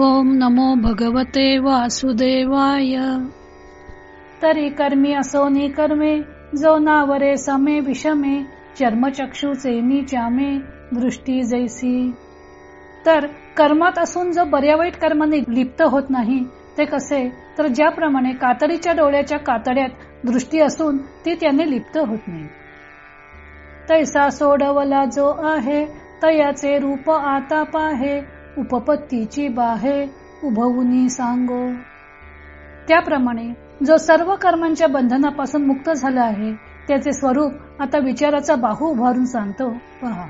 ओम नमो भगवते वासुदेवाय. तरी कर्मी असो निकर्मे जो नावरे समे विषमे चर्मचक्षुचे निचामे दृष्टी जैसी. तर कर्मात असून जो बऱ्या वाईट कर्माने लिप्त होत नाही ते कसे? तर ज्याप्रमाणे कातडीच्या डोळ्याच्या कातड्यात दृष्टी असून ती त्याने लिप्त होत नाही. तैसा सोडवला जो आहे तयाचे रूप आता पाहे उपपत्तीची बाहे उभवुनी सांगो. त्याप्रमाणे जो सर्व कर्मांच्या बंधनापासून मुक्त झाला आहे त्याचे स्वरूप आता विचाराचा बाहू उभारून सांगतो. पहा.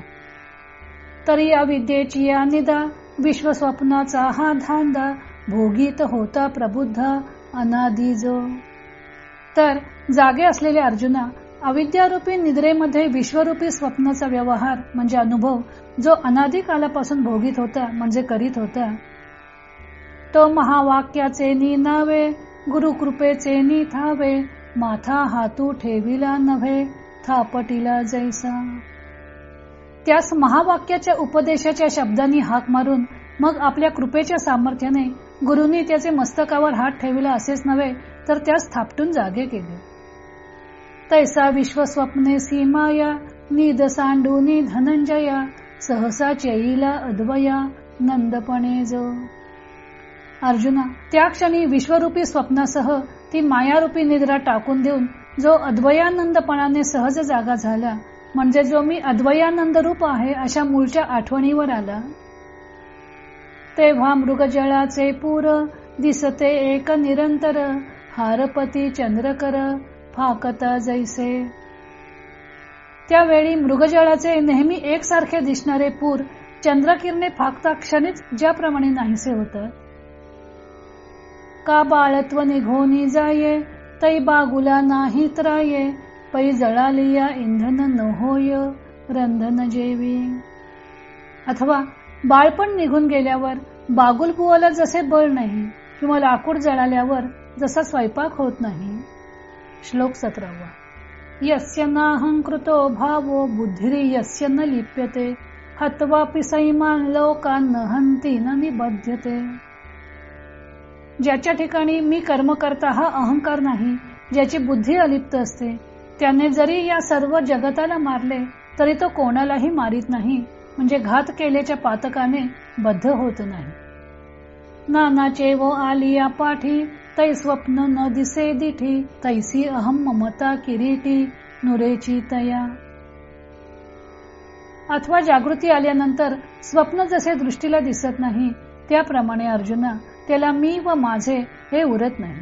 तरी या विद्येची या निदा विश्वस्वप्नाचा हा धांदा भोगीत होता प्रबुद्ध अनादी जो तर जागे असलेले अर्जुना अविद्यारूपी निद्रेमध्ये विश्वरूपी स्वप्नाचा व्यवहार म्हणजे अनुभव जो अनादी कालापासून भोगीत होता म्हणजे करीत होता. तो महावाक्याचे निनावे गुरुकृपेचे निथावे माथा हातू ठेविला नव्हे थापटीला जैसा. त्यास महावाक्याच्या उपदेशाच्या शब्दांनी हाक मारून मग आपल्या कृपेच्या सामर्थ्याने गुरुनी त्याचे मस्तकावर हात ठेविला असेच नव्हे तर त्यास थापटून जागे केले. तैसा विश्वस्वप्ने सीमाया निद सांडूनी धनंजया सहसा चैला अद्वया नंदपणे जो अर्जुना त्या क्षणी विश्वरूपी स्वप्नासह ती मायारूपी निद्रा टाकून देऊन जो अद्वयानंदपणाने सहज जागा झाला म्हणजे जो मी अद्वयानंद रूप आहे अशा मूळच्या आठवणीवर आला. तेव्हा मृगजळाचे पूर दिसते एक निरंतर हारपती चंद्रकर फाकता जैसे त्यावेळी मृगजळाचे नेहमी एकसारखे दिसणारे पूर चंद्रकिरणे फाकता क्षणीच ज्याप्रमाणे नाहीसे होत. का बाळत्व निघोनी जाये तै बागुला नाही त्राये पै जळालिया इंधन न होय रंधन जेवी. अथवा बाळपण निघून गेल्यावर बागुल बुवाला जसे बळ नाही किंवा लाकूड जळाल्यावर जसा स्वयंपाक होत नाही. श्लोक सतरावा. यस्य नाहंकृतो भावो बुद्धिरी यस्य न लिप्यते हत्वापि सैमान लोकान हंती न निबध्यते. ज्याच्या ठिकाणी मी कर्म करता हा अहंकार नाही ज्याची बुद्धी अलिप्त असते त्याने जरी या सर्व जगताला मारले तरी तो कोणालाही मारित नाही म्हणजे घात केल्याच्या पातकाने बद्ध होत नाही. नानाचे व आलिया पाठी तै स्वप्न न दिसे दिठी तैसी अहम ममता किरीटी नुरेची तया. अथवा जागृती आल्यानंतर स्वप्न जसे दृष्टीला दिसत नाही त्याप्रमाणे अर्जुना त्याला मी व माझे हे उरत नाही.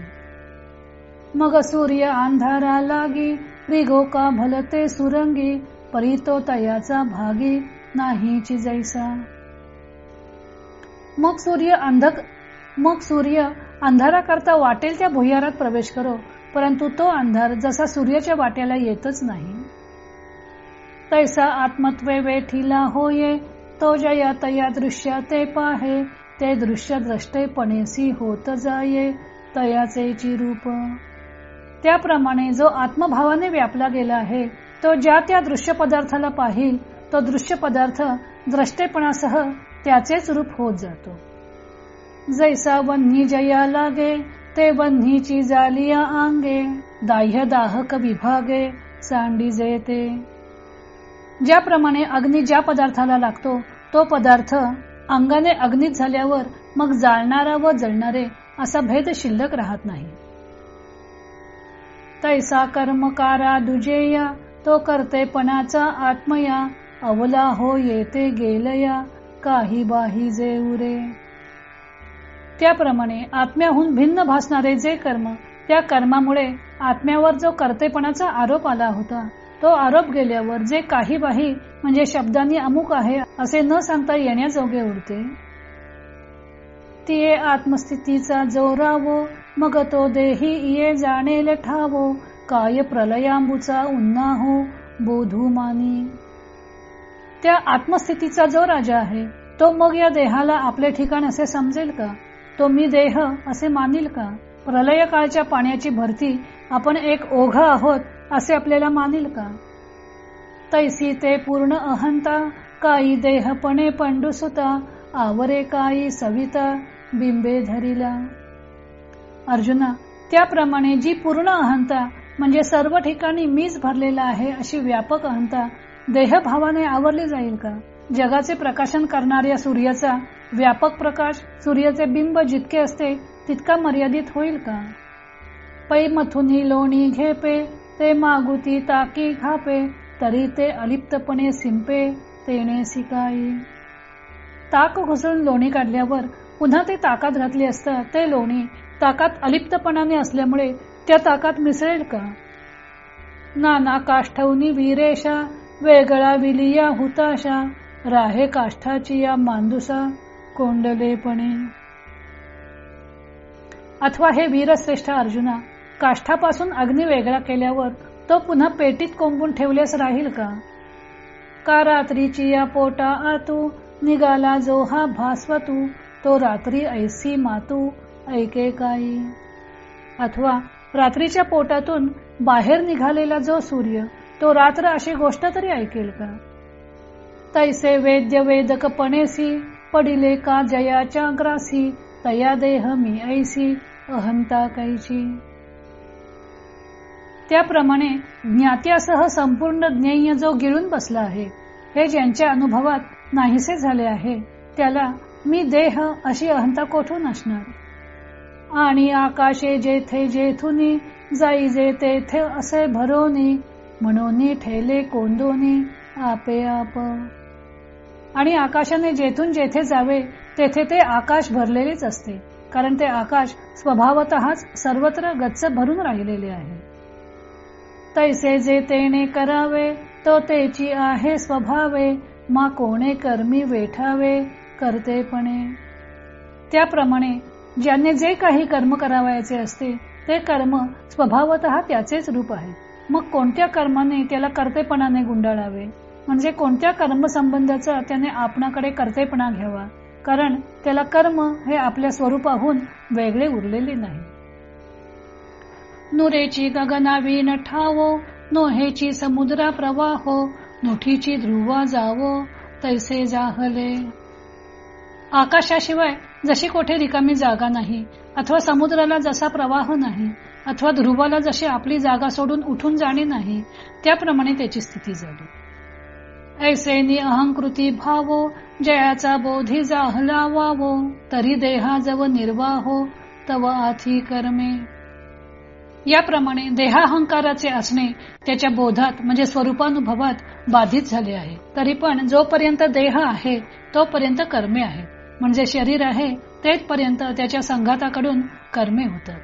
मग सूर्य अंधारा लागी रिगो का भलते सुरंगी परितो तयाचा भागी नाहीची जैसा. मग सूर्य अंधक मग सूर्य अंधाराकरता वाटेल त्या भुयारात प्रवेश करो परंतु तो अंधार जसा सूर्याच्या वाट्याला येतच नाही. तैसा आत्मत्वे वेठीला होये तो जया तया दृश्य ते पाहे ते दृश्य द्रष्टेपणेसी होत जाये तयाचे रूप त्याप्रमाणे जो आत्मभावाने व्यापला गेला आहे तो ज्या त्या दृश्य पदार्थाला पाहिल तो दृश्य पदार्थ द्रष्टेपणासह त्याचेच रूप होत जातो. जैसा वन्ही जया लागे ते वन्हीची जालिया आंगे दाह्य दाहक विभागे सांडी जेते. ज्याप्रमाणे अग्नी ज्या पदार्थाला लागतो तो पदार्थ अंगाने अग्नीत झाल्यावर मग जाळणारा व जळणारे असा भेद शिल्लक राहत नाही. तैसा कर्मकारा दुजेया तो करतेपणाचा आत्मया अवला हो येते गेलया काही बाही जे उरे त्याप्रमाणे आत्म्याहून भिन्न भासणारे जे कर्म त्या कर्मामुळे आत्म्यावर जो कर्तेपणाचा आरोप आला होता तो आरोप गेल्यावर जे काही बाही म्हणजे शब्दांनी अमुक आहे असे न सांगता येण्याजोगे उरते. तिये आत्मस्थितीचा जोरावो मग तो देही ये जाणेल ठावो काय प्रलयांबूचा उन्ना हो बोधू मानी. त्या आत्मस्थितीचा जो राजा आहे तो मग या देहाला आपले ठिकाण असे समजेल का? तो मी देह असे मानील का? प्रलय काळच्या पाण्याची भरती आपण एक ओघ आहोत असे आपल्याला मानील का? तैसी ते पूर्ण अहंता काही देहपणे पंडुसुता आवरे काही सविता बिंबे धरिला. अर्जुना त्याप्रमाणे जी पूर्ण अहंता म्हणजे सर्व ठिकाणी मीच भरलेला आहे अशी व्यापक अहंता देहभावाने आवरली जाईल का? जगाचे प्रकाशन करणाऱ्या सूर्याचा व्यापक प्रकाश सूर्याचे बिंब जितके असते तितका मर्यादित होईल का? पै मथुनी लोणी घेपे ते मागुती ताकी घापे तरी ते अलिप्तपणे सिंपे तेने सिकाई. ताक घुसळून लोणी काढल्यावर पुन्हा ते ताकात घातले असता ते लोणी ताकात अलिप्तपणाने असल्यामुळे त्या ताकात मिसळेल का? नाना काष्ठवनी वीरेशा वेगळा विलिया हुताशा राहे काष्ठाची या मांदुसा कोंडलेपणे. अथवा हे वीरश्रेष्ठ अर्जुना काष्ठापासून अग्नी वेगळा केल्यावर तो पुन्हा पेटीत कोंबून ठेवलेस राहील का? का रात्रीची या पोटा आतू निघाला जो हा भासवतू तो रात्री ऐसी मातू ऐके काही अथवा रात्रीच्या पोटातून बाहेर निघालेला जो सूर्य तो रात्र अशी गोष्ट तरी ऐकेल का? तैसे वेद्य वेदकपणेसी पडिले का जयाच्या ग्रासी तया देह मी ऐसी अहंता कैची. त्याप्रमाणे ज्ञात्यासह संपूर्ण ज्ञेय जो गिळून बसला आहे हे ज्यांच्या अनुभवात नाहीसे झाले आहे त्याला मी देह अशी अहंता कोठून असणार? आणि आकाशे जेथे जेथुनी जाई जे तेथे असे भरोनी म्हणून ठेले कोंदोनी आपे आप. आणि आकाशाने जेथून जेथे जावे तेथे ते आकाश भरलेलेच असते. कारण ते आकाश स्वभावतःच सर्वत्र गच्च भरून राहिलेले आहे. तैसे जे तेने करावे तो तेची आहे स्वभावे. मा कोणे कर्मी वेठावे करतेपणे त्याप्रमाणे ज्याने जे काही कर्म करावायचे असते ते कर्म स्वभावत त्याचेच रूप आहे. मग कोणत्या कर्माने त्याला कर्तेपणाने गुंडाळावे? म्हणजे कोणत्या कर्मसंबंधाचा त्याने आपणाकडे कर्तेपणा घ्यावा? कारण त्याला कर्म हे आपल्या स्वरूपाहून वेगळे उरलेले नाही. नुरेची गगनावी ठावो नोहेची समुद्रा प्रवाहो नुठीची ध्रुवा जावो तैसे जाहले. आकाशाशिवाय जशी कोठे रिकामी जागा नाही अथवा समुद्राला जसा प्रवाह नाही अथवा ध्रुवाला जशी आपली जागा सोडून उठून जाणे नाही त्याप्रमाणे त्याची स्थिती झाली. ऐसेनी अहंकृती भावो जयाचा बोधी जाहला वावो तरी देहाजव निर्वाहो तव आथी कर्मे. याप्रमाणे देहाहंकाराचे असणे त्याच्या बोधात म्हणजे स्वरूपानुभवात बाधित झाले आहे. तरी पण जोपर्यंत देह आहे तोपर्यंत कर्मे आहे म्हणजे शरीर आहे तेथपर्यंत त्याच्या संघाताकडून कर्मे होतात.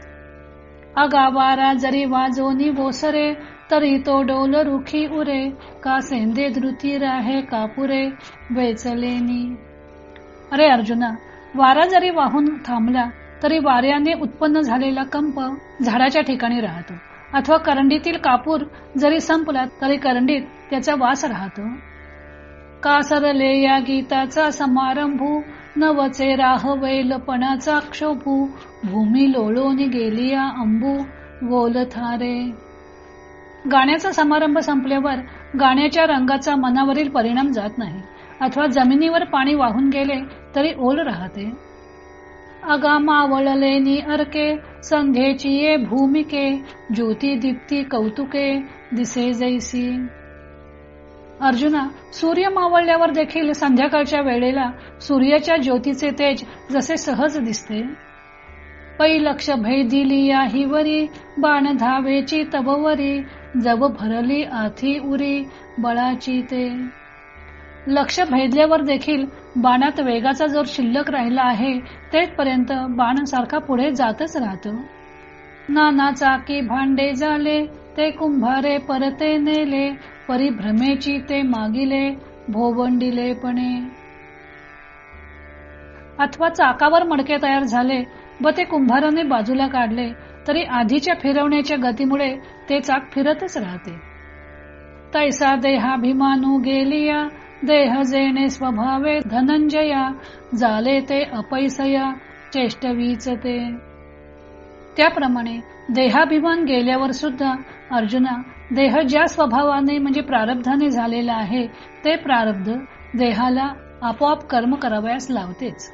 अगावारा जरी वाजोनी बोसरे तरी तो डोल रुखी उरे का सेंदे धृती राहे कापुरे वेचलेनी अरे अर्जुना वारा जरी वाहून थांबला तरी वाऱ्याने उत्पन्न झालेला कंप झाडाच्या ठिकाणी राहतो. अथवा करंडीतील कापूर जरी संपला तरी करंडीत त्याचा वास राहतो. का सरले या गीताचा समारंभू नवचे राहवेलपणाचा क्षोभू भूमी लोळून गेली या अंबू वोल थारे. गाण्याचा समारंभ संपल्यावर गाण्याच्या रंगाचा मनावरील परिणाम जात नाही. अथवा जमिनीवर पाणी वाहून गेले तरी ओल राहते. अगा मावळलेनी अर्के संध्येची ये भूमिके ज्योती दीप्ती कौतुके दिसे जैसी. अर्जुना सूर्य मावळल्यावर देखील संध्याकाळच्या वेळेला सूर्याच्या ज्योतीचे तेज जसे सहज दिसते. पै लक्ष भय दिली या हिवरी बाण धावेची तबवरी जव भरली आथी उरी बळाची ते. लक्ष भेदल्यावर देखील बाणात वेगाचा जोर शिल्लक राहिला आहे तेथपर्यंत बाण सारखा पुढे जातच राहतो. नाना चाकी भांडे झाले ते कुंभारे परते नेले परिभ्रमेची ते मागिले भोवंडिलेपणे अथवा चाकावर मडके तयार झाले व ते कुंभाराने बाजूला काढले तरी आधीच्या फिरवण्याच्या गतीमुळे ते चाक फिरतच राहते. तैसा देहाभिमानू गेलिया देह जेणे स्वभावे धनंजया झाले ते अपैसया चेष्टवीच ते त्याप्रमाणे देहाभिमान गेल्यावर सुद्धा अर्जुना देह ज्या स्वभावाने म्हणजे प्रारब्धाने झालेला आहे ते प्रारब्ध देहाला आपोआप कर्म करावयास लावतेच.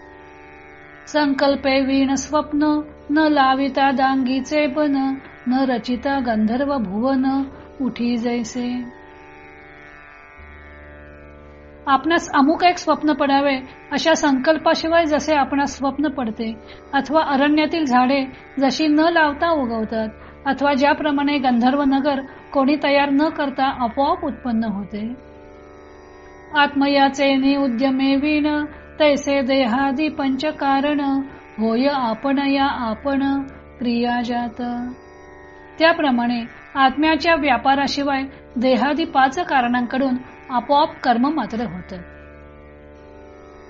संकल्पे वीण स्वप्न न लाविता दांगीचे पण न रचिता गंधर्व भुवन उठी जैसे. आपणास अमुक एक स्वप्न पडावे अशा संकल्पाशिवाय जसे आपणास स्वप्न पडते अथवा अरण्यातील झाडे जशी न लावता उगवतात अथवा ज्याप्रमाणे गंधर्व नगर कोणी तयार न करता आपोआप उत्पन्न होते. आत्मयाचे उद्यमे वीण तैसे देहादी पंच कारण होय आपण या आपण प्रिया जात. त्याप्रमाणे आत्म्याच्या व्यापाराशिवाय देहादी पाच कारणांकडून आपोआप कर्म मात्र होत.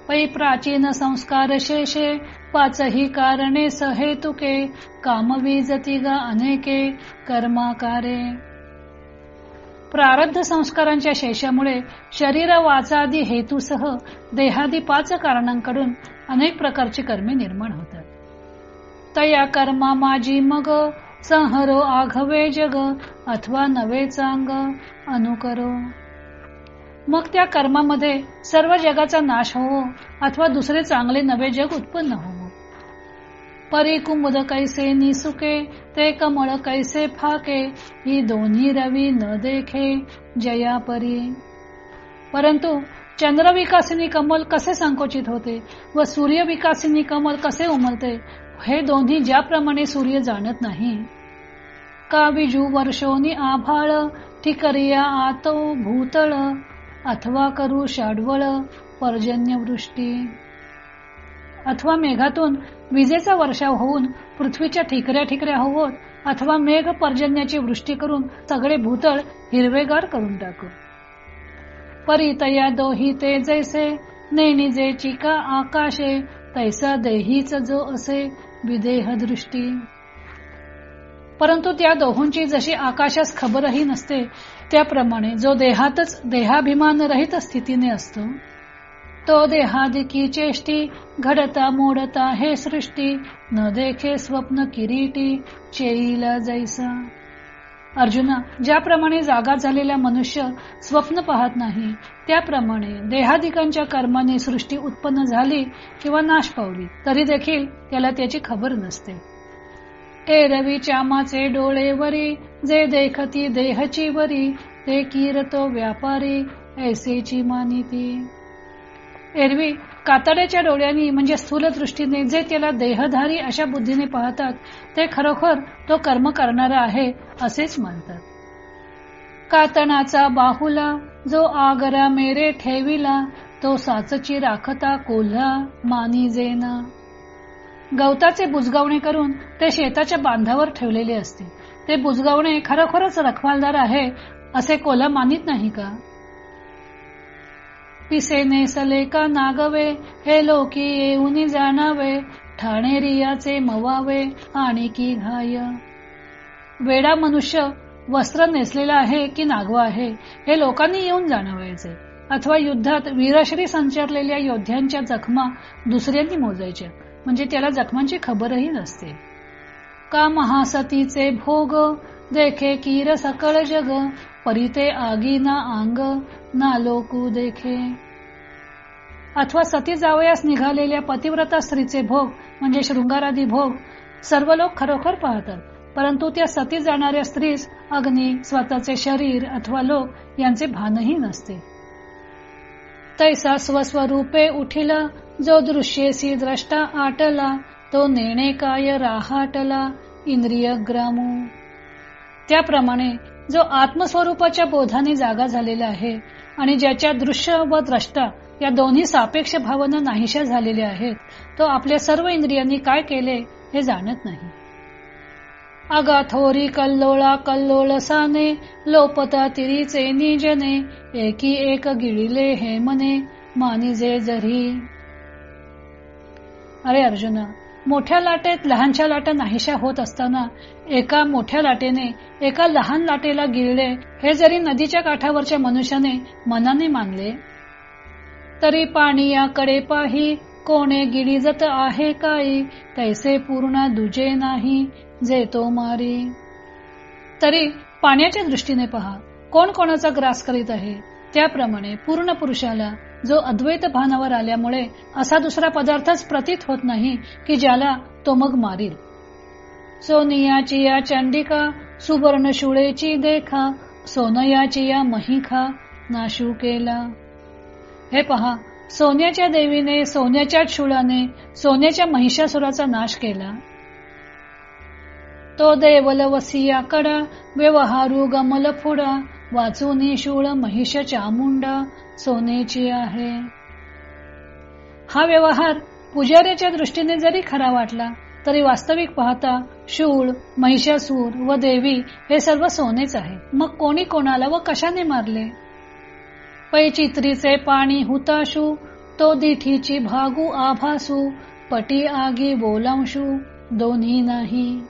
पै प्राचीन संस्कार शेषे पाचही कारणे सहेतुके कामवीजती गा अनेके कर्माकारे. प्रारब्ध संस्कारांच्या शेषामुळे शरीर वाचादी हेतूसह देहादी पाच कारणांकडून अनेक प्रकारची कर्मे निर्माण होतात. तया कर्मा माझी मग संहरो आघवे जग अथवा नवे चांग अनुकरो. मग त्या कर्मामध्ये सर्व जगाचा नाश होवो अथवा दुसरे चांगले नवे जग उत्पन्न होवो परी कुमुद कैसे निसुके ते कमळ कैसे फाके ही दोन्ही रवी न देखे जया परी. परंतु चंद्र विकासिनी कमल कसे संकोचित होते व सूर्य विकासिनी कमल कसे उमलते हे दोन्ही ज्याप्रमाणे सूर्य जाणत नाही. का विजू वर्षोनी आभाळ ठिकरिया आतो भूतळ अथवा करू शाडवळ पर्जन्य वृष्टी अथवा मेघातून विजेचा वर्षाव होऊन पृथ्वीच्या ठिकऱ्या ठिकऱ्या होवोत अथवा मेघ पर्जन्याची वृष्टी करून सगळे भूतळ हिरवेगार करून टाकू. परितया दोही ते जैसे नेणी जे चिका आकाशे तैसा देहीच जो असे विदेह दृष्टी. परंतु त्या दोहोंची जशी आकाशास खबरही नसते त्याप्रमाणे जो देहातच देहाभिमान रहित स्थितीने असतो. तो देहादिकी चेष्टी घडता मोडता हे सृष्टी न देखे स्वप्न किरीटी चेईला जैसा. अर्जुना ज्याप्रमाणे जागा झालेला मनुष्य स्वप्न पाहत नाही त्याप्रमाणे देहादिकांच्या कर्माने सृष्टी उत्पन्न झाली किंवा नाश पावली तरी देखील त्याला त्याची खबर नसते. ए रवी चामाचे डोळे वरी जे देखती देहची वरी ते किरतो व्यापारी ऐसेची मानिती. एरवी कातड्याच्या डोळ्यांनी म्हणजे स्थूल दृष्टीने जे त्याला देहधारी अशा बुद्धीने पाहतात ते खरोखर तो कर्म करणारा आहे असेच मानतात कातणाचा बाहुला जो आगरा मेरे ठेविला तो साचची राखता कोल्हा मानी जेना. गवताचे बुजगावणे करून ते शेताच्या बांधावर ठेवलेले असते. ते बुजगावणे खरोखरच रखवालदार आहे असे कोल्हा मानित नाही का? पिसे नेसले का नागवे हे लोकी येऊन जाणावे ठाणे रियाचे मवावे आणि की घाय. वेडा मनुष्य वस्त्र नेसलेला आहे की नागवा आहे हे लोकांनी येऊन जाणवायचे. अथवा युद्धात वीरश्री संचारलेल्या योद्ध्यांच्या जखमा दुसऱ्यांनी मोजायच्या म्हणजे त्याला जखमांची खबरही नसते. का महासतीचे भोग देखे कीर सकळ जग परिते आगी ना अंग ना लोकू देखे. अथवा सती जावयास निघालेल्या पतिव्रता स्त्रीचे भोग म्हणजे शृंगारादी भोग सर्व लोक खरोखर पाहतात. परंतु त्या सती जाणाऱ्या स्त्रीस अग्नी स्वतःचे शरीर अथवा लोक यांचे भानही नसते. तैसा स्वस्वरूपे उठिला जो दृश्येसी द्रष्टा आटला तो नेणे काय राहाटला इंद्रिय ग्रामू त्याप्रमाणे जो आत्मस्वरूपाच्या बोधाने जागा झालेला आहे आणि ज्याच्या दृश्य व द्रष्टा या दोन्ही सापेक्ष भावना नाहीशा झालेल्या आहेत तो आपल्या सर्व इंद्रियांनी काय केले हे जाणत नाही. अगा थोरी कल्लोळा कल्लोळसाने लोपता तिरीचे निजने एकी एक गिळिले हे मने मानिजे जरी. अरे अर्जुना मोठ्या लाटेत लहानशा लाटा नाहीशा होत असताना एका मोठ्या लाटेने एका लहान लाटेला गिळले हे जरी नदीच्या काठावरच्या मनुष्याने मनाने मानले तरी पाणी याकडे पाही कोणे गिळीजत आहे काही तैसे पूर्ण दुजे नाही जे तो मारी. तरी पाण्याच्या दृष्टीने पहा कोण कोणाचा ग्रास करीत आहे? त्याप्रमाणे पूर्ण पुरुषाला जो अद्वैत भानावर आल्यामुळे असा दुसरा पदार्थच प्रतीत होत नाही की ज्याला तो मग मारील. सोनियाची या चांडिका सुवर्ण शुळेची देखा सोनयाची या महिखा नाशू केला. हे पहा सोन्याच्या देवीने सोन्याच्या शुळाने सोन्याच्या महिषासुराचा नाश केला. तो देवल वसिया कडा व्यवहारू गमल फुडा वाचून शूळ महिष चामुंड सोनेची आहे. हा व्यवहार पुजाऱ्याच्या दृष्टीने जरी खरा वाटला तरी वास्तविक पाहता शूळ महिषासूर व देवी हे सर्व सोनेच आहे. मग कोणी कोणाला व कशाने मारले? पैचित्रीचे पाणी हुताशू तो दिठीची भागू आभासू पटी आगी बोलांशू दोन्ही नाही.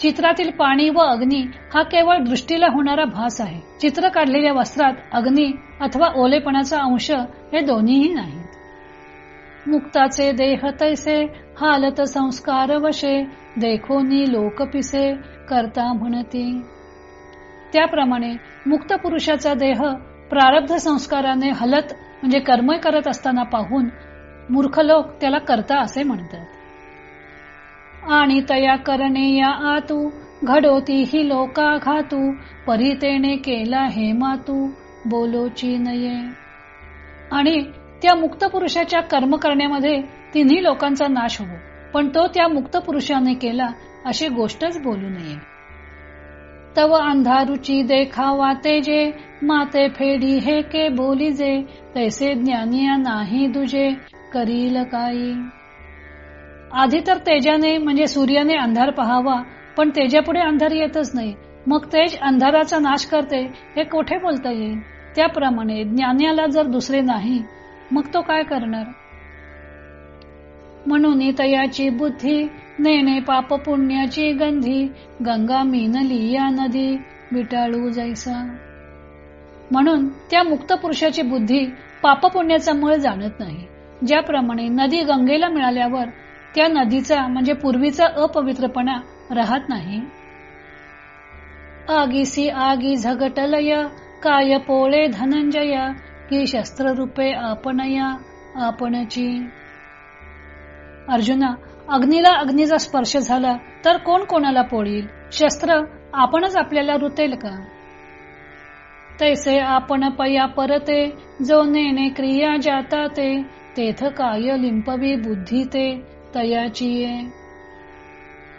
चित्रातील पाणी व अग्नी हा केवळ दृष्टीला होणारा भास आहे. चित्र काढलेल्या वस्त्रात अग्नी अथवा ओलेपणाचा अंश हे दोन्हीही नाहीत. मुक्ताचे देह तैसे हालत संस्कार वशे देखोनी लोक पिसे करता म्हणती. त्याप्रमाणे मुक्त पुरुषाचा देह प्रारब्ध संस्काराने हलत म्हणजे कर्म करत असताना पाहून मूर्ख लोक त्याला करता असे म्हणतात. आणि तया करणे या आतू घडोती ही लोका घातू परितेने केला हे मातू बोलोची नये आणि त्या मुक्त पुरुषाच्या कर्म करण्यामध्ये तिन्ही लोकांचा नाश होवो पण तो त्या मुक्त पुरुषाने केला अशी गोष्टच बोलू नये. तव अंधारुची देखावा तेजे माते फेडी हे के बोली जे तैसे ज्ञानिया नाही दुजे करील काही. आधी तर तेजाने म्हणजे सूर्याने अंधार पहावा पण तेजापुढे अंधार येतच नाही. मग तेज अंधाराचा नाश करते हे कोठे बोलता येईल? त्याप्रमाणे ज्ञानाला जर दुसरे नाही मग तो काय करणार? म्हणून तयाची बुद्धी नेणे पाप पुण्याची गंधी गंगा मीनली या नदी विटाळू जैसा. म्हणून त्या मुक्त पुरुषाची बुद्धी पाप पुण्याचा मळ जाणत नाही. ज्याप्रमाणे नदी गंगेला मिळाल्यावर त्या नदीचा म्हणजे पूर्वीचा अपवित्रपणा राहत नाही. आगीसी आगी झगटलय काय पोळे धनंजय की शस्त्र रूपे आपणया आपणची. अर्जुना अग्नीला अग्नीचा स्पर्श झाला तर कोण कोणाला पोळील? शस्त्र आपणच आपल्याला रुतेल का? तैसे आपण पया परते जो नेणे क्रिया जाता ते तेथ काय लिंपवी बुद्धी ते. तयाची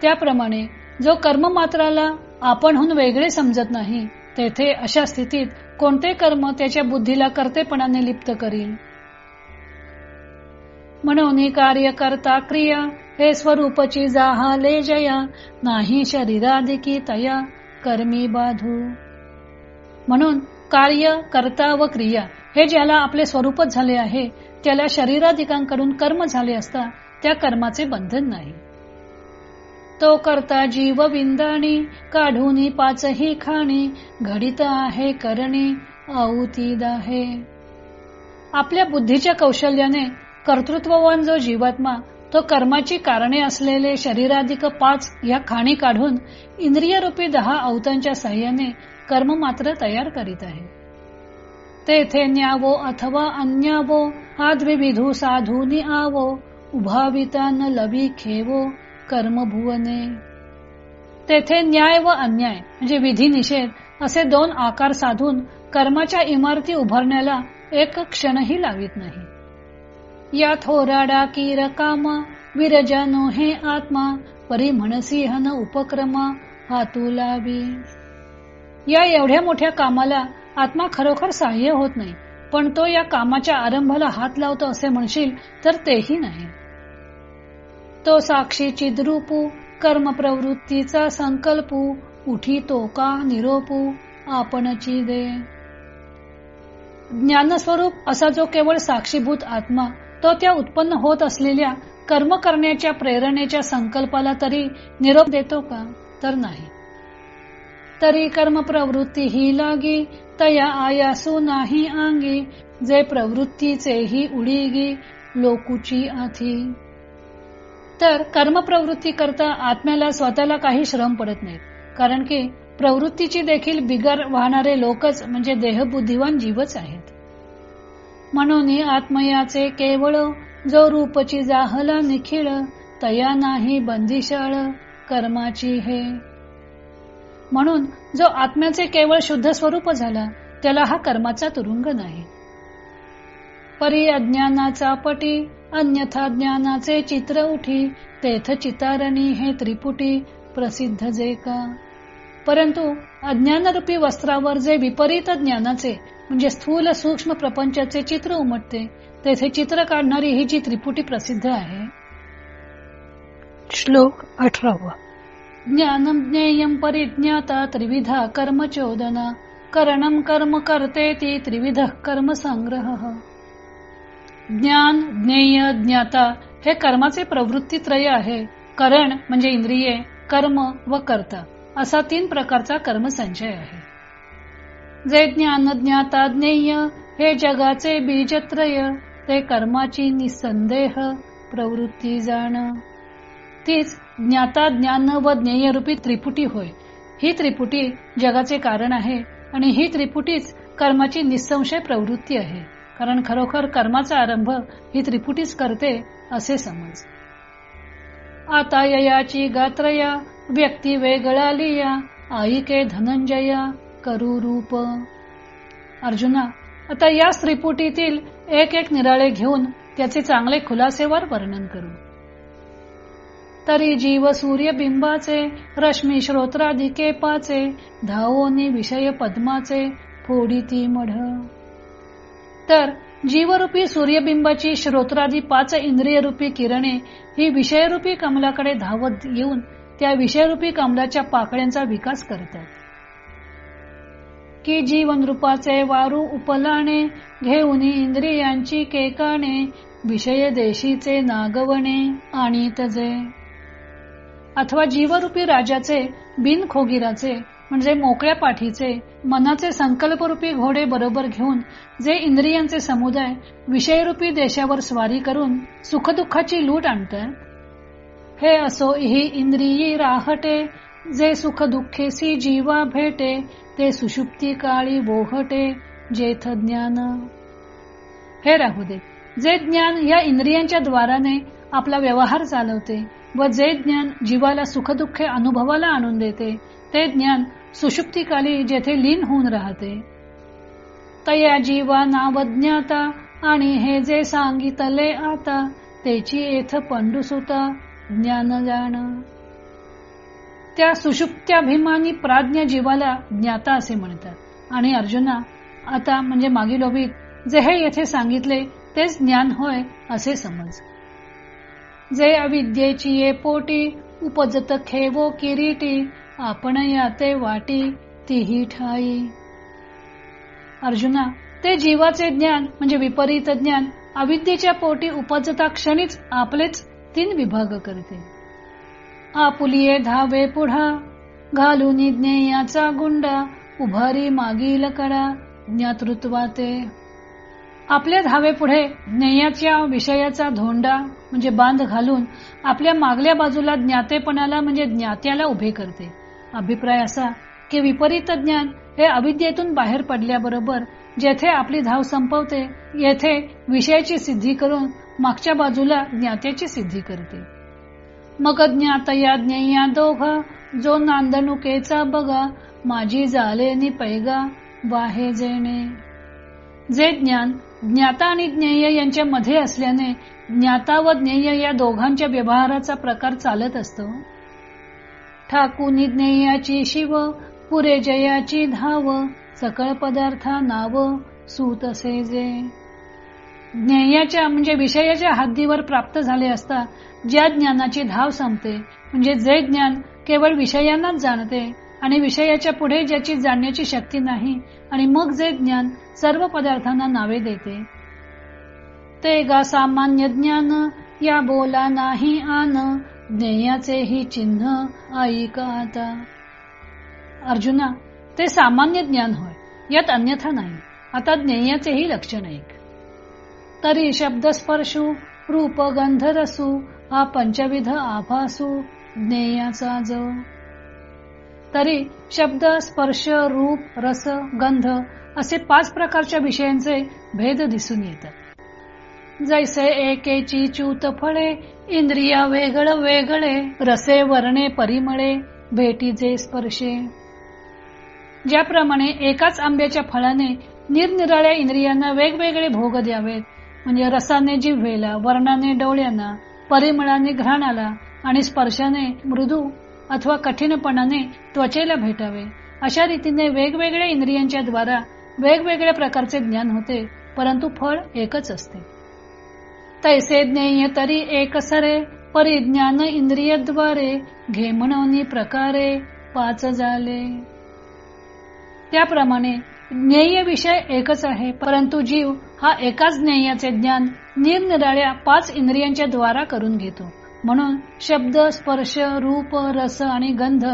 त्याप्रमाणे जो कर्म मात्राला आपणहून वेगळे समजत नाही तेथे अशा स्थितीत कोणते कर्म त्याच्या बुद्धीला कर्तेपणाने लिप्त करील म्हणून कार्य करता क्रिया हे स्वरूपची जाहा ले जया नाही शरीराधिकी तया कर्मी बाधू. म्हणून कार्य कर्ता व क्रिया हे ज्याला आपले स्वरूपच झाले आहे त्याला शरीराधिकांकडून कर्म झाले असता त्या कर्माचे बंधन नाही. तो करता जीव विंदाणी काढून पाचही खाणी घडित आहे करणी आऊती दाहे आपल्या बुद्धीच्या कौशल्याने कर्तृत्ववान जो जीवात्मा तो कर्माची कारणे असलेले शरीराधिक पाच या खाणी काढून इंद्रियरूपी दहा अवतांच्या सहाय्याने कर्म मात्र तयार करीत आहे. तेथे न्यावो अथवा अन्यावो हा द्विविधू साधूनी आवो उभाविता न लवी खेवो कर्मभुवने. तेथे न्याय व अन्याय म्हणजे विधी निषेध असे दोन आकार साधून कर्माच्या इमारती उभारण्याला एक क्षणही लावित नाही. या थोराडा की रकाम विरजानो हे आत्मा परी म्हणसी न उपक्रमा हातू लावी. या एवढ्या मोठ्या कामाला आत्मा खरोखर सहाय्य होत नाही पण तो या कामाच्या आरंभाला हात लावतो असे म्हणशील तर तेही नाही. तो साक्षी चिद्रूपू कर्म प्रवृत्तीचा संकल्पू उठी तो का निरोपू आपणची दे. ज्ञानस्वरूप असा जो केवळ साक्षीभूत आत्मा तो त्या उत्पन्न होत असलेल्या कर्म करण्याच्या प्रेरणेच्या संकल्पाला तरी निरोप देतो का? तर नाही. तरी कर्म प्रवृत्ती ही लागी तया आयासू नाही आंगी जे प्रवृत्तीचे ही उडीगी लोकुची आथी. तर कर्म प्रवृत्ती करता आत्म्याला स्वतःला काही श्रम पडत नाहीत. कारण की प्रवृत्तीची देखील बिगर वाहणारे लोकच म्हणजे देहबुद्धिवान जीवच आहेत. म्हणून आत्मयाचे केवळ जो रूपची जाहला निखिळ तया नाही बंदिशाळ कर्माची हे. म्हणून जो आत्म्याचे केवळ शुद्ध स्वरूप झाला त्याला हा कर्माचा तुरुंग नाही. परी अज्ञानाचा पटी अन्यथा ज्ञानाचे चित्र उठी तेथ चितारणी हे त्रिपुटी प्रसिद्ध जे का? परंतु अज्ञानरूपी वस्त्रावर जे विपरीत ज्ञानाचे म्हणजे स्थूल सूक्ष्म प्रपंचाचे चित्र उमटते तेथे चित्र काढणारी ही जी त्रिपुटी प्रसिद्ध आहे. श्लोक अठरावा. ज्ञानम ज्ञेयम परिज्ञाता त्रिविधा कर्म चोदना करणम कर्म करते ती त्रिविध कर्म संग्रह. ज्ञान ज्ञेय ज्ञाता हे कर्माचे प्रवृत्ती त्रय आहे. करण म्हणजे इंद्रिये कर्म व कर्ता. असा तीन प्रकारचा कर्मसंचय आहे. जे ज्ञान ज्ञाता ज्ञेय हे जगाचे बीजत्रय ते कर्माची निसंदेह प्रवृत्ती जाण. तीच ज्ञाता ज्ञान व ज्ञेयरूपी त्रिपुटी होय. ही त्रिपुटी जगाचे कारण आहे आणि ही त्रिपुटीच कर्माची निसंशय प्रवृत्ती आहे. कारण खरोखर कर्माचा आरंभ ही त्रिपुटीच करते असे समज. आता ययाची गात्रया व्यक्ती वेगळालिया आईके धनंजया करू रूप. अर्जुना आता या त्रिपुटीतील एक एक निराळे घेऊन त्याचे चांगले खुलासेवर वर्णन करू. तरी जीव सूर्य बिंबाचे रश्मी श्रोत्राधिके पाचे धावोनी विषय पद्माचे फोडी ती मढ. तर जीवरूपी सूर्यबिंबाची श्रोत्रादी पाच इंद्रियरूपी किरणे ही विषयरूपी कमलाकडे धावत येऊन त्या विषयरूपी कमलाच्या पाकळ्यांचा विकास करतात. की जीवन रूपाचे वारू उपलाणे घेऊन इंद्रियांची केकाणे विषय देशीचे नागवणे आणि तजे अथवा जीवरूपी राजाचे बिनखोगिराचे म्हणजे मोकळ्या पाठीचे मनाचे संकल्परूपी घोडे बरोबर घेऊन जे इंद्रियांचे समुदाय विषयरूपी देशावर स्वारी करून सुखदुःखाची लूट आणतात हे असो ही इंद्रियी राहटे जे सुख दुःखेसी जीवा भेटे ते सुषुप्ती काळी बोहटे जेथ ज्ञान. हे राहू दे. जे ज्ञान या इंद्रियांच्या द्वाराने आपला व्यवहार चालवते व जे ज्ञान जीवाला सुखदुःखे अनुभवाला आणून देते ते ज्ञान सुषुप्तिकाली जेथे लीन होऊन राहते. तया जीवा नावज्ञाता आणि हे जे सांगितले आता त्याची येथ पंडुसुता ज्ञान जाण. त्या सुषुप्त्याभिमानी प्राज्ञ जीवाला ज्ञाता असे म्हणतात. आणि अर्जुना आता म्हणजे मागील ओबीत जे हे येथे सांगितले तेच ज्ञान होय असे समज. जे अविद्येची ये पोटी उपजत खेवो किरीटी आपण याते वाटी तीही ठाई. अर्जुना ते जीवाचे ज्ञान म्हणजे विपरीत ज्ञान अविद्येच्या पोटी उपजता क्षणीच आपलेच तीन विभाग करते. आपुलिये धावे पुढा घालून ज्ञेयाचा गुंडा उभारी मागील कडा ज्ञातृत्वाते. आपल्या धावे पुढे ज्ञेयाच्या विषयाचा धोंडा म्हणजे बांध घालून आपल्या मागल्या बाजूला ज्ञातेपणाला म्हणजे ज्ञात्याला उभे करते. अभिप्राय असा की विपरीत ज्ञान हे अविद्येतून बाहेर पडल्याबरोबर जेथे आपली धाव संपवते येथे विषयाची सिद्धी करून मागच्या बाजूला ज्ञात्याची सिद्धी करते. मग ज्ञात या ज्ञेया दोघ जो नांदणुकेचा बघा माझी झाले नि पैगा वाहे जेणे. जे ज्ञान ज्ञाता आणि ज्ञेय यांच्या मध्ये असल्याने ज्ञाता व ज्ञेय या दोघांच्या व्यवहाराचा प्रकार चालत असतो. ठाकून ज्ञेयाची शिव पुरे जयाची धाव सकळ पदार्था नाव सूत असे जे ज्ञेयाच्या म्हणजे विषयाच्या हद्दीवर प्राप्त झाले असता ज्या ज्ञानाची धाव संपते म्हणजे जे ज्ञान केवळ विषयांनाच जाणते आणि विषयाच्या पुढे ज्याची जाणण्याची शक्ती नाही आणि मग जे ज्ञान सर्व पदार्थांना नावे देते. ते गा सामान्य ज्ञान या बोला नाही आन ज्ञेयाचे ही चिन्ह ऐका आता. अर्जुना ते सामान्य ज्ञान होय यात अन्यथा नाही. आता ज्ञेयाचेही लक्षण ऐक. तरी शब्द स्पर्शू रूप गंध रसू हा पंचविध आभासू ज्ञेयाचा जो. तरी शब्द स्पर्श रूप रस गंध असे पाच प्रकारच्या विषयांचे भेद दिसून येतात. जैसे एकेची च्यूत फळे इंद्रिया वेगळ वेगळे रसे वर्णे परिमळे भेटीचे स्पर्शे. ज्याप्रमाणे एकाच आंब्याच्या फळाने निरनिराळ्या इंद्रियांना वेगवेगळे भोग द्यावेत म्हणजे रसाने जिव्हेला वर्णाने डोळ्यांना परिमळाने घ्राणाला आणि स्पर्शाने मृदू अथवा कठीणपणाने त्वचेला भेटावे अशा रीतीने वेगवेगळ्या इंद्रियांच्या द्वारा वेगवेगळ्या प्रकारचे ज्ञान होते परंतु फळ एकच असते. तैसे ज्ञेय तरी एक सरे परिज्ञान इंद्रियद्वारे घे म्हणून प्रकारे पाच झाले त्याप्रमाणे ज्ञेय विषय एकच आहे परंतु जीव हा एकाच ज्ञेयाचे ज्ञान निरनिराळ्या पाच इंद्रियांच्या द्वारा करून घेतो. म्हणून शब्द स्पर्श रूप रस आणि गंध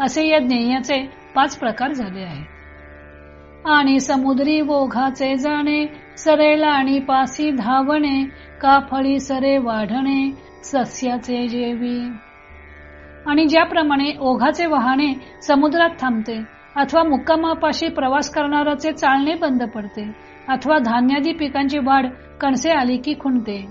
असे या ज्ञेयाचे पाच प्रकार झाले आहेत. आणि समुद्री वोघाचे जाणे सरेला आणि पासी धावणे का फळी सरे वाढणे सस्याचे जेवी. आणि ज्याप्रमाणे ओघाचे वाहने समुद्रात थांबते अथवा मुक्कामापाशी प्रवास करणाराचे चालणे बंद पडते अथवा धान्यादी पिकांची वाढ कणसे आली की खुंटते.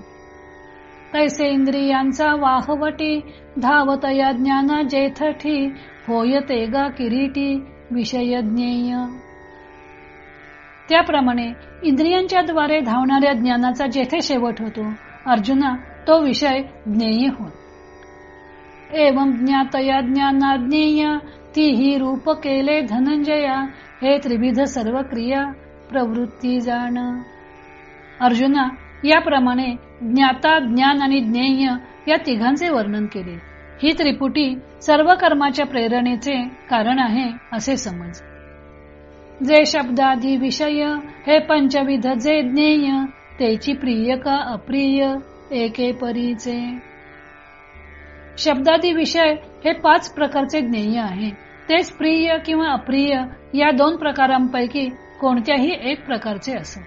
तैसे इंद्रियांचा वाहवटी धावत या ज्ञाना जेथठी होय तेगा किरीटी विषय ज्ञेय त्याप्रमाणे इंद्रियांच्या द्वारे धावणाऱ्या ज्ञानाचा जेथे शेवट होतो अर्जुना तो विषय ज्ञेय होत. एवं ज्ञातया ज्ञाना ज्ञेय ती ही रूप केले धनंजया हे त्रिविध सर्व क्रिया प्रवृत्ती जाण. अर्जुना याप्रमाणे ज्ञाता ज्ञान आणि ज्ञेय या तिघांचे वर्णन केले. ही त्रिपुटी सर्व कर्माच्या प्रेरणेचे कारण आहे असे समज. जे शब्दादी विषय हे पंचविध जे ज्ञेय त्याची प्रिय का अप्रिय एके परीचे. शब्दादी विषय हे पाच प्रकारचे ज्ञेय आहे. तेच प्रिय किंवा अप्रिय या दोन प्रकारांपैकी कोणत्याही एक प्रकारचे असो.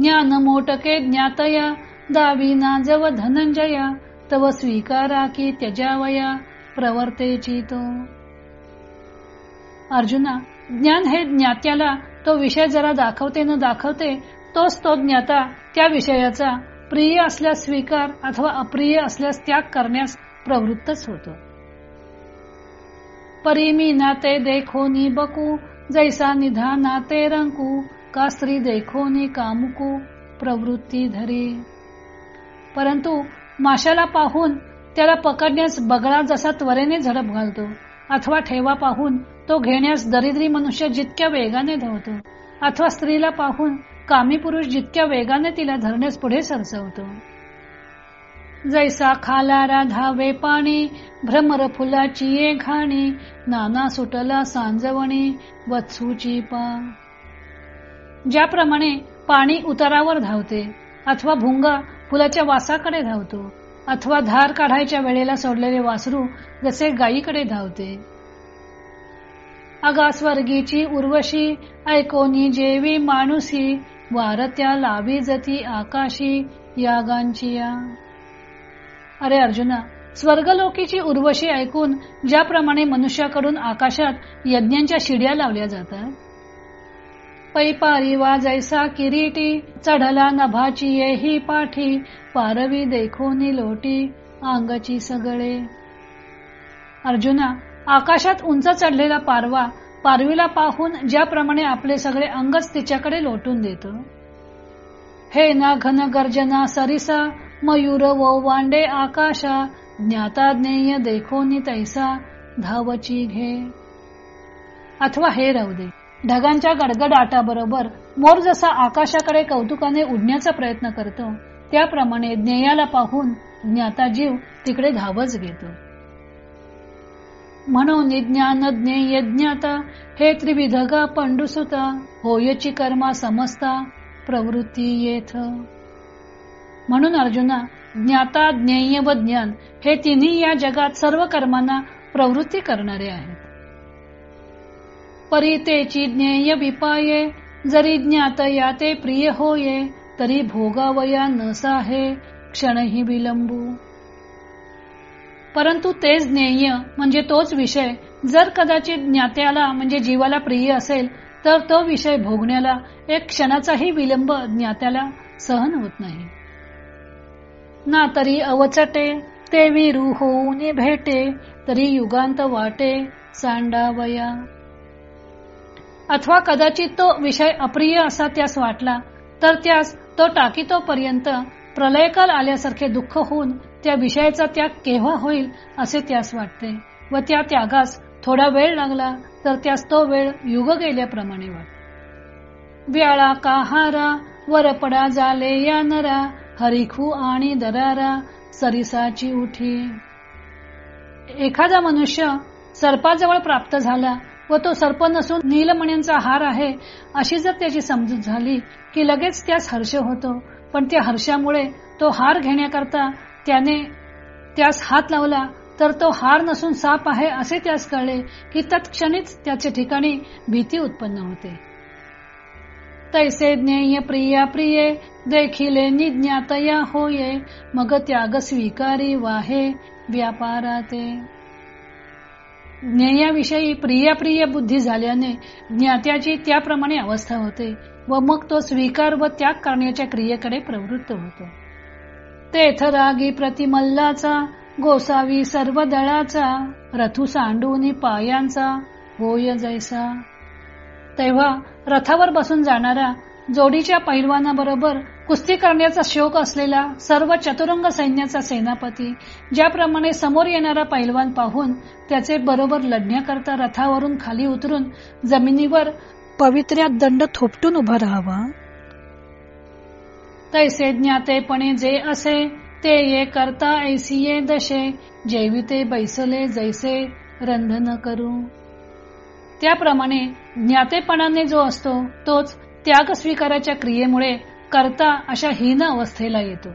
ज्ञान मोटके ज्ञातया दावी नाजव धनंजया तव स्वीकारा की त्यजावया प्रवर्तेची तो अर्जुना ज्ञान हे ज्ञात्याला तो विषय जरा दाखवते न दाखवते तोच तो ज्ञाता त्या विषयाचा प्रिय असल्यास स्वीकार अथवा अप्रिय असल्यास त्याग करण्यास प्रवृत्तच होतो. परिमी नाते देखोनी बकू जैसा निधा नाते रंकू का स्त्री देखोनी कामुकू प्रवृत्ती धरी. परंतु माशाला पाहून त्याला पकडण्यास बगळा जसा त्वरेने झडप घालतो अथवा ठेवा पाहून तो घेण्यास दरिद्री मनुष्य जितक्या वेगाने धावतो अथवा स्त्रीला पाहून कामी पुरुष जितक्या वेगाने तिला धरण्यास पुढे सरसवतो. जैसा खाला धावे पाणी भ्रमर फुलाची ये घाणी नाना सुटला सांजवणी वत्सूची पा. ज्याप्रमाणे पाणी उतारावर धावते अथवा भुंगा फुलाच्या वासाकडे धावतो अथवा धार काढायच्या वेळेला सोडलेले वासरू जसे गायीकडे धावते. अगा स्वर्गीची उर्वशी ऐकोनी जेवी माणुसी वारत्या लावी जती आकाशी यागांचिया अरे अर्जुना स्वर्गलोकीची उर्वशी ऐकून ज्याप्रमाणे मनुष्याकडून आकाशात यज्ञांच्या शिड्या लावल्या जातात. पैपारी वा जैसा किरीटी चढला नभाची येही पाठी पारवी देखोनी लोटी अंगची सगळे. अर्जुना आकाशात उंच चढलेला पारवा पारवीला पाहून ज्याप्रमाणे आपले सगळे अंगच तिच्याकडे लोटून देत. हे ना घन गर्जना सरिसा मयूर वो वांडे आकाशा ज्ञाता ज्ञेय देखोनी तैसा धावची घे. अथवा हे राहू दे ढगांच्या गडगडाटाबरोबर मोर जसा आकाशाकडे कौतुकाने उडण्याचा प्रयत्न करतो त्याप्रमाणे ज्ञेयाला पाहून ज्ञाता जीव तिकडे धावच घेतो. म्हणून ज्ञान ज्ञेय ज्ञाता हे त्रिविधगा पंडुसुता होयची कर्मा समजता प्रवृत्ती येथ. म्हणून अर्जुना ज्ञाता ज्ञेय व ज्ञान हे तिन्ही या जगात सर्व कर्मांना प्रवृत्ती करणारे आहेत. परितेची ज्ञेय विपाये जरी ज्ञात या ते प्रिय होये तरी भोगावया नसाहे क्षणही विलंबू. परंतु तेच ज्ञेय म्हणजे तोच विषय. जर कदाचित ज्ञात्याला म्हणजे जीवाला प्रिय असेल तर तो विषय भोगण्याला एक क्षणाचाही विलंब ज्ञात्याला सहन होत नाही. ना तरी अवचटे ते विरू होऊन भेटे तरी युगांत वाटे सांडावया. अथवा कदाचित तो विषय अप्रिय असा त्यास वाटला तर त्यास तो टाकीतोपर्यंत प्रलयकाल आल्यासारखे दुःख होऊन त्या विषयाचा त्याग केव्हा होईल असे त्यास वाटते व त्या त्यागास थोडा वेळ लागला तर त्यास तो वेळ युग गेल्याप्रमाणे वाट व्याळा काहारा वरपडा जाले या नरा हरिखू आणि दरारा सरिसाची उठी. एखादा मनुष्य सर्पाजवळ प्राप्त झाला व तो सर्प नसून नीलमण्यांचा हार आहे अशी जर त्याची समजूत झाली की लगेच त्यास हर्ष होतो पण त्या हर्षामुळे तो हार घेण्याकरता त्याने त्यास हात लावला तर तो हार नसून साप आहे असे त्यास कळले की तत्क्षणीच त्याच्या ठिकाणी भीती उत्पन्न होते. तैसे ज्ञेय प्रिया प्रिये देखिले निज्ञातया होये मग त्याग स्वीकारी वाहे व्यापाराते. ज्ञेयाविषयी प्रिय बुद्धी झाल्याने ज्ञात्याची त्याप्रमाणे अवस्था होते व मग तो स्वीकार व त्याग करण्याच्या क्रियेकडे प्रवृत्त होतो. तेथ रागी प्रतिमल्लाचा गोसावी सर्व दळाचा रथू सांडून पायांचा होय जैसा. तेव्हा रथावर बसून जाणारा जोडीच्या पैलवानाबरोबर कुस्ती करण्याचा शोक असलेला सर्व चतुरंग सैन्याचा सेनापती ज्याप्रमाणे समोर येणारा पैलवान पाहून त्याचे बरोबर लढण्याकरता रथावरून खाली उतरून जमिनीवर पवित्र्यात दंड थोपटून उभा राहावा. तैसे ज्ञातेपणे जे असे ते ये करता ऐसिये दशे जैविते बैसले जैसे रंधन करू. त्याप्रमाणे ज्ञातेपणाने जो असतो तोच त्याग स्वीकाराच्या क्रियेमुळे करता अशा हीन अवस्थेला येतो.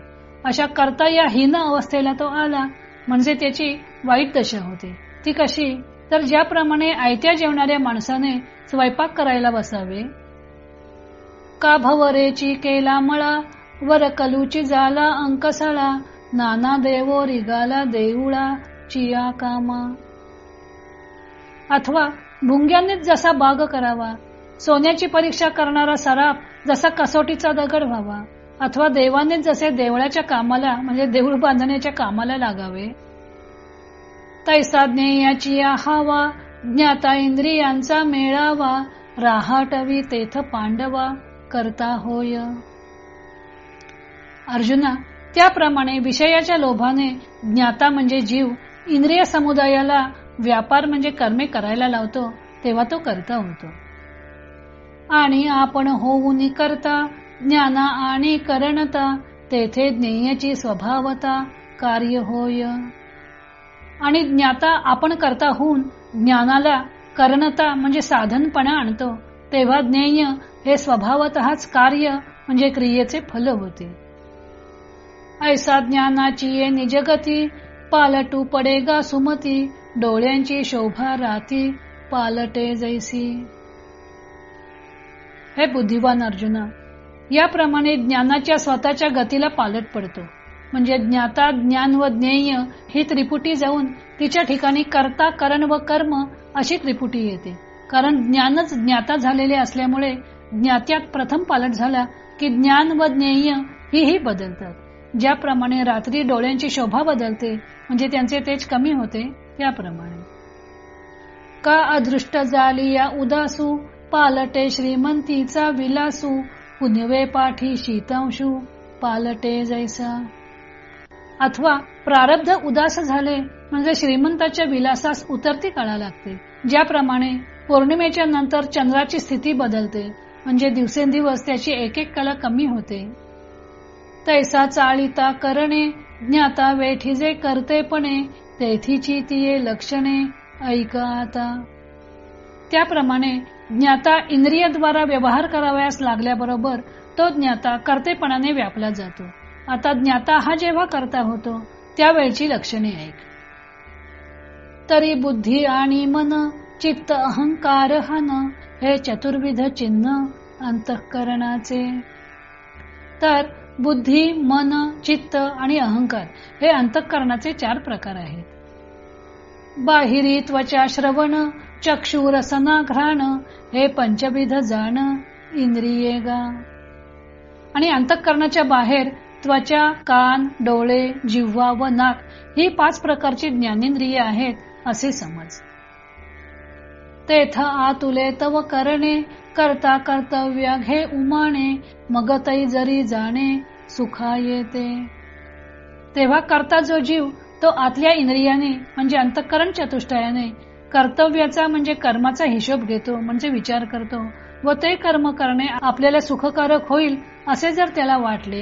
अशा करता या हीन अवस्थेला तो आला म्हणजे त्याची वाईट दशा होते. ती कशी? तर ज्याप्रमाणे आयत्या जेवणाऱ्या माणसाने स्वयंपाक करायला बसावे. का भवरेची केला मळा वर कलूची जाला अंकसळा नाना देवो रिगाला देऊळा चिया कामा. अथवा भुंग्यांनीच जसा बाग करावा सोन्याची परीक्षा करणारा सराप जसा कसोटीचा दगड व्हावा अथवा देवानेच जसे देवळाच्या कामाला म्हणजे देऊळ बांधण्याच्या कामाला लागावे. तैसा ज्ञेयाची आहावा ज्ञाता इंद्रियांचा मेळावा राहाटवी तेथ पांडवा करता होय. अर्जुना त्याप्रमाणे विषयाच्या लोभाने ज्ञाता म्हणजे जीव इंद्रिय समुदायाला व्यापार म्हणजे कर्मे करायला लावतो तेव्हा तो करता होतो. आणि आपण होऊन करता ज्ञाना आणि करणता तेथे ज्ञेयाची स्वभावता कार्य होय. आणि ज्ञाता आपण करता होऊन ज्ञानाला करणता म्हणजे साधनपणा आणतो तेव्हा ज्ञेय हे स्वभावतःच कार्य म्हणजे क्रियेचे फल होते. ऐसा ज्ञानाची ये निजगती पालटू पडेगा सुमती. डोळ्यांची शोभा राती पालटे जैसी. हे बुद्धिवान अर्जुना याप्रमाणे ज्ञानाच्या स्वतःच्या गतीला पालट पडतो. म्हणजे ज्ञाता ज्ञान व ज्ञेय ही त्रिपुटी जाऊन तिच्या ठिकाणी कर्ता करण व कर्म अशी त्रिपुटी येते. कारण ज्ञानच ज्ञाता झालेले असल्यामुळे ज्ञात्यात प्रथम पालट झाला की ज्ञान व ज्ञेय ही ही बदलतात. ज्याप्रमाणे रात्री डोळ्यांची शोभा बदलते म्हणजे त्यांचे तेज कमी होते त्याप्रमाणे. का अदृष्ट झाली या उदासू पालटे श्रीमंतीचा विलासू पुनवे पाठी शीतांशू पालटे जैसा. अथवा प्रारब्ध उदास झाले म्हणजे श्रीमंताच्या विलासास उतरती कळा लागते ज्याप्रमाणे पौर्णिमेच्या नंतर चंद्राची स्थिती बदलते म्हणजे दिवसेंदिवस त्याची एक एक कला कमी होते. तैसा चाळीता करणे ज्ञाता वेठी जे करतेपणे तेथीची तिये लक्षणे ऐका आता. त्याप्रमाणे ज्ञाता इंद्रियद्वारा व्यवहार करावयास लागल्याबरोबर तो ज्ञाता कर्तेपणाने व्यापला जातो. आता ज्ञाता हा जेव्हा करता होतो त्यावेळची लक्षणे ऐक. तरी बुद्धी आणि मन चित्त अहंकार हन हे चतुर्विध चिन्ह अंतःकरणाचे. तर बुद्धी मन चित्त आणि अहंकार हे अंतःकरणाचे चार प्रकार आहेत. बाहिरी त्वचा श्रवण चक्षुरसना घ्राण हे पंचविध जाण इंद्रिये गा. आणि अंतःकरणाच्या बाहेर त्वचा कान डोळे जिव्हा व नाक ही पाच प्रकारची ज्ञानेंद्रिये आहेत असे समज. तेथ आतुले तव करणे करता कर्तव्य घे उमाने मग तै जरी जाणे सुखा येते. तेव्हा करता जो जीव तो आतल्या इंद्रियाने म्हणजे अंतःकरण चतुष्टयाने कर्तव्याचा म्हणजे कर्माचा हिशोब घेतो म्हणजे विचार करतो व ते कर्म करणे आपल्याला सुखकारक होईल असे जर त्याला वाटले